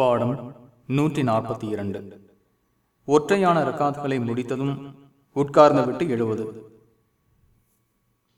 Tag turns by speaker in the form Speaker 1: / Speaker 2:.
Speaker 1: பாடம் நூற்றி நாற்பத்தி இரண்டு. ஒற்றையான ரக்காத்துகளை முடித்ததும் உட்கார்ந்து விட்டு எழுவது.